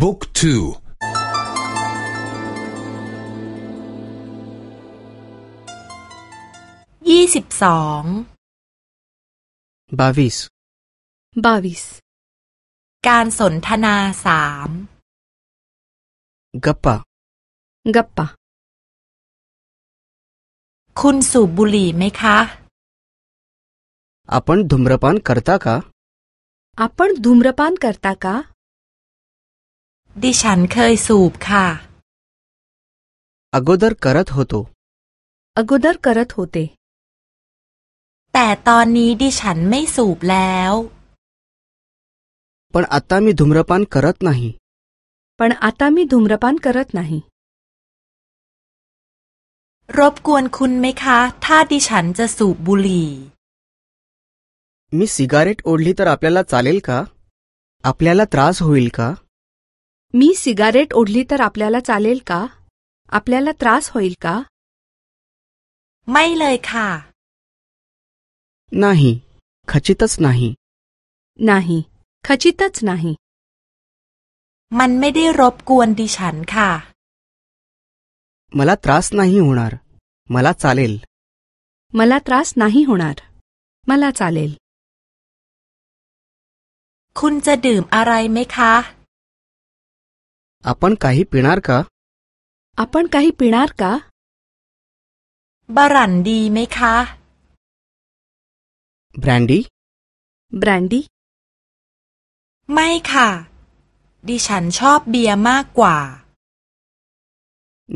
บุ๊กทูยี่สิบสองบาวิสบาวิสการสนทนาสามกัปปะกัปปะคุณสูบบุหรี่ไหมคะอ आपण ध ू म ् र าค न ต र त ा का आपण धूम्रपान क ตตาคะ खा अगोदर करत होतो अगोदर करत होते แต่ตอนนี้ดิฉันไม่สูบแล้ว पण आता मी धूम्रपान करत नाही पण आता मी धूम्रपान करत नाही सूप बुली मी सिगारेट ओढली तर आपल्याला चालेल का आपल्याला त्रास होईल का मी सिगारेट ओढली तर आपल्याला चालेल का आपल्याला त्रास होईल का खा? नाही खचितच नाही नाही खचितच नाही खा मला त्रास नाही होणार मला चालेल मला त्रास नाही होणार मला चालेल खा आपण काही पिणार का आपण काही पिणार का ब्रँडी मे खा ब्रँडी ब्रँडी ไม่ค่ะดิฉันชอบเบียร์มากกว่า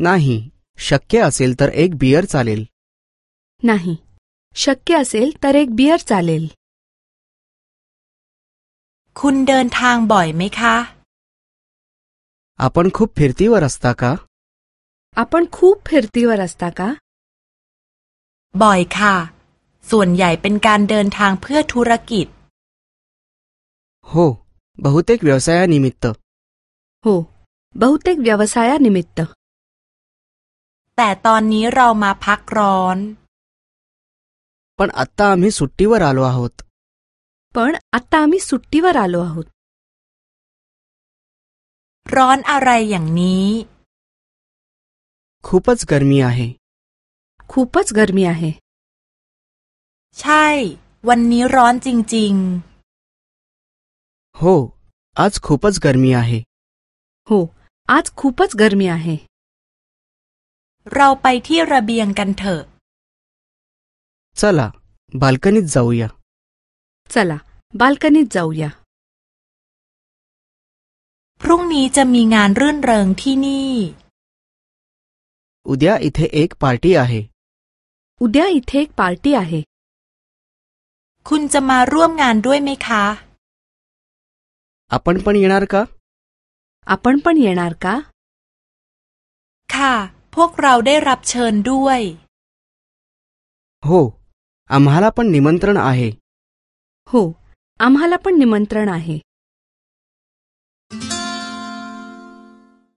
नाही शक्य असेल तर एक बियर चालेल नाही शक्य असेल तर एक बियर चालेल คุณเดินทางบ่อยไหมคะ आपण खूप फ िว त ी व र अ स त า का आपण खूप फ ि र त ी व รัสตา का บ่อยค่ะส่วนใหญ่เป็น การเดิน ทาง เพื่อธุรกิจโฮบหุเตกวิวสัยนิมิตต์โฮบหุเตกวิวสัยนิมิตต์แต่ตอนนี้ เรามา พักร้อนปนอัตตามิสุตติวาราลวาหุตปนอัตตามิสุตติวาราลวาหุตร้อนอะไรอย่างนี้คูปัสกรมีอาเฮคูปัสกรมีอาเฮใช่ วันนี้ร้อนจริงๆโฮอาจคูปัสกรมีอาเฮโฮอาจคูปัสกรมีอาเฮเราไปที่ระเบียงกันเถอะซาลาบัลกานิตจาวยาซาลาบัลกานิตจาวยาพรุ่งนี้จะมีงานรื่นเริงที่นี่ อุดยาอิทเเอกปาร์ตี้อาเฮอุดยาอิทเเอกปาร์ตี้อาเฮคุณจะมาร่วมงานด้วยไหมคะอัปนปนยนาร์กาอัปนปนยนาร์กาค่ะ พวกเราได้รับเชิญด้วยโฮอัมฮาลาปนนิมนตรนอาเฮโฮอัมฮาลาปนนิมนตรนอาเฮ